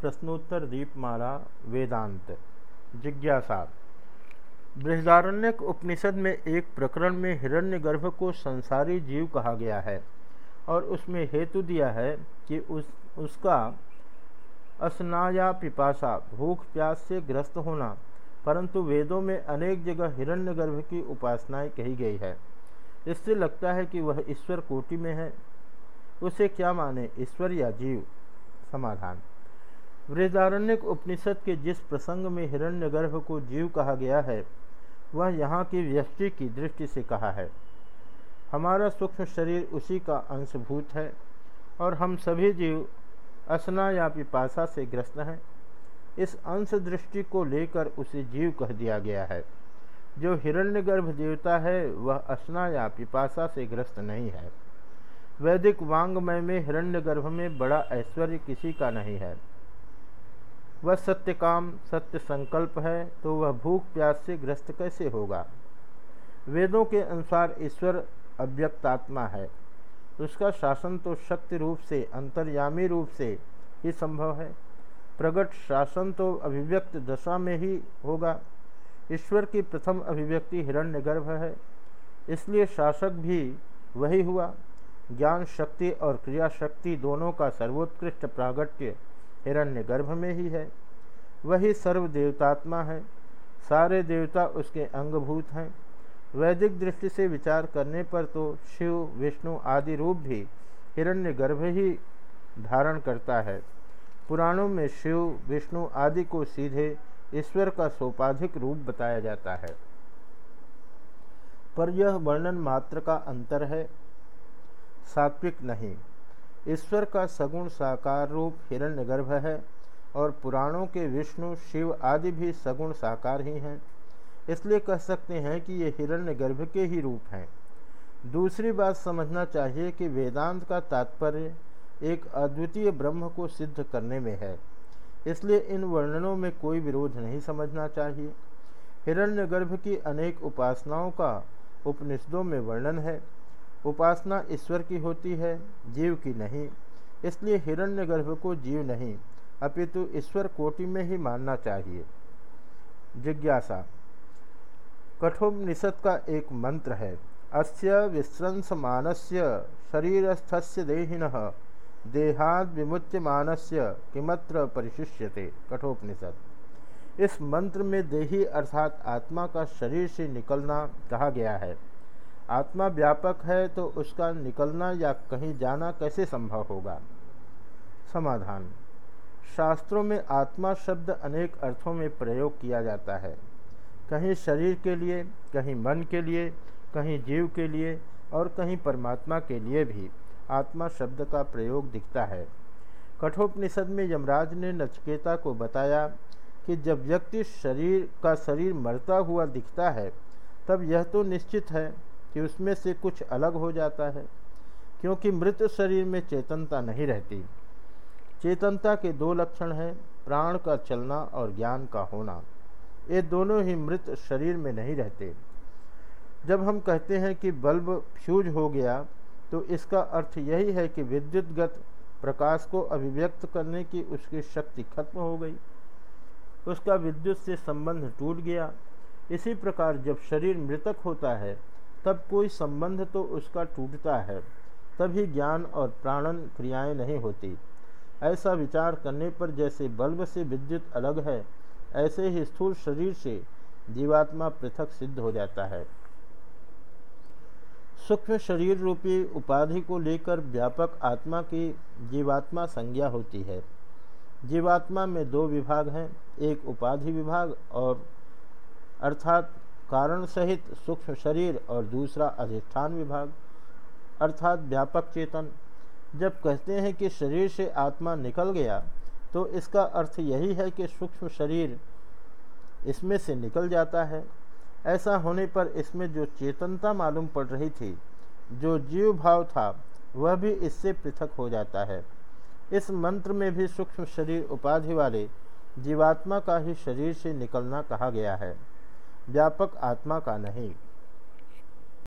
प्रश्नोत्तर दीपमाला, वेदांत। जिज्ञासा। बृहदारण्यक उपनिषद में एक प्रकरण में हिरण्यगर्भ को संसारी जीव कहा गया है और उसमें हेतु दिया है कि उस, उसका असनाया पिपासा, भूख प्यास से ग्रस्त होना, परंतु वेदों में अनेक जगह हिरण्यगर्भ की उपासनाएँ कही गई है। इससे लगता है कि वह ईश्वर कोटि में है। उसे क्या माने, ईश्वर या जीव? समाधान। वृदारण्यक उपनिषद के जिस प्रसंग में हिरण्यगर्भ को जीव कहा गया है, वह यहाँ की व्यष्टि की दृष्टि से कहा है। हमारा सूक्ष्म शरीर उसी का अंशभूत है और हम सभी जीव असना या पिपासा से ग्रस्त हैं। इस अंश दृष्टि को लेकर उसे जीव कह दिया गया है। जो हिरण्यगर्भ देवता है, वह असना या पिपासा से ग्रस्त नहीं है। वैदिक वांगमय में हिरण्यगर्भ में बड़ा ऐश्वर्य किसी का नहीं है। वह सत्य काम, सत्य संकल्प है तो वह भूख प्यास से ग्रस्त कैसे होगा? वेदों के अनुसार ईश्वर अव्यक्तात्मा है। उसका शासन तो शक्ति रूप से, अंतर्यामी रूप से ही संभव है। प्रगट शासन तो अभिव्यक्त दशा में ही होगा। ईश्वर की प्रथम अभिव्यक्ति हिरण्यगर्भ है। इसलिए शासक भी वही हुआ। ज्ञान शक्ति और क्रिया शक्ति दोनों का सर्वोत्कृष्ट प्रागट्य हिरण्यगर्भ में ही है। वही सर्व देवतात्मा है। सारे देवता उसके अंगभूत हैं। वैदिक दृष्टि से विचार करने पर तो शिव, विष्णु आदि रूप भी हिरण्य गर्भ ही धारण करता है। पुराणों में शिव, विष्णु आदि को सीधे ईश्वर का सोपाधिक रूप बताया जाता है। पर यह वर्णन मात्र का अंतर है। सात्विक नहीं। ईश्वर का सगुण साकार रूप हिरण्यगर्भ है और पुराणों के विष्णु, शिव आदि भी सगुण साकार ही हैं। इसलिए कह सकते हैं कि ये हिरण्यगर्भ के ही रूप हैं। दूसरी बात समझना चाहिए कि वेदांत का तात्पर्य एक अद्वितीय ब्रह्म को सिद्ध करने में है। इसलिए इन वर्णनों में कोई विरोध नहीं समझना चाहिए। हिरण्यगर्भ की अनेक उपासनाओं का उपनिषदों में वर्णन है। उपासना ईश्वर की होती है, जीव की नहीं। इसलिए हिरण्यगर्भ को जीव नहीं, अपितु ईश्वर कोटि में ही मानना चाहिए। जिज्ञासा। कठोपनिषद का एक मंत्र है, अस्य विश्रंसमानस्य शरीरस्थस्य देहिन, देहाद विमुच्यमानस्य किमत्र परिशिष्यते? कठोपनिषद। इस मंत्र में देही अर्थात आत्मा का शरीर से निकलना कहा गया है। आत्मा व्यापक है तो उसका निकलना या कहीं जाना कैसे संभव होगा? समाधान। शास्त्रों में आत्मा शब्द अनेक अर्थों में प्रयोग किया जाता है। कहीं शरीर के लिए, कहीं मन के लिए, कहीं जीव के लिए और कहीं परमात्मा के लिए भी आत्मा शब्द का प्रयोग दिखता है। कठोपनिषद में यमराज ने नचकेता को बताया कि जब व्यक्ति शरीर का शरीर मरता हुआ दिखता है, तब यह तो निश्चित है कि उसमें से कुछ अलग हो जाता है, क्योंकि मृत शरीर में चेतनता नहीं रहती। चेतनता के दो लक्षण हैं, प्राण का चलना और ज्ञान का होना। ये दोनों ही मृत शरीर में नहीं रहते। जब हम कहते हैं कि बल्ब फ्यूज हो गया तो इसका अर्थ यही है कि विद्युतगत प्रकाश को अभिव्यक्त करने की उसकी शक्ति खत्म हो गई। उसका विद्युत से संबंध टूट गया। इसी प्रकार जब शरीर मृतक होता है तब कोई संबंध तो उसका टूटता है, तभी ज्ञान और प्राणन क्रियाएँ नहीं होती। ऐसा विचार करने पर जैसे बल्ब से विद्युत अलग है, ऐसे ही स्थूल शरीर से जीवात्मा पृथक सिद्ध हो जाता है। सूक्ष्म शरीर रूपी उपाधि को लेकर व्यापक आत्मा की जीवात्मा संज्ञा होती है। जीवात्मा में दो विभाग हैं, एक उपाधि विभाग और अर्थात कारण सहित सूक्ष्म शरीर और दूसरा अधिष्ठान विभाग, अर्थात व्यापक चेतन। जब कहते हैं कि शरीर से आत्मा निकल गया तो इसका अर्थ यही है कि सूक्ष्म शरीर इसमें से निकल जाता है। ऐसा होने पर इसमें जो चेतनता मालूम पड़ रही थी, जो जीव भाव था, वह भी इससे पृथक हो जाता है। इस मंत्र में भी सूक्ष्म शरीर उपाधि वाले जीवात्मा का ही शरीर से निकलना कहा गया है। व्यापक आत्मा का नहीं।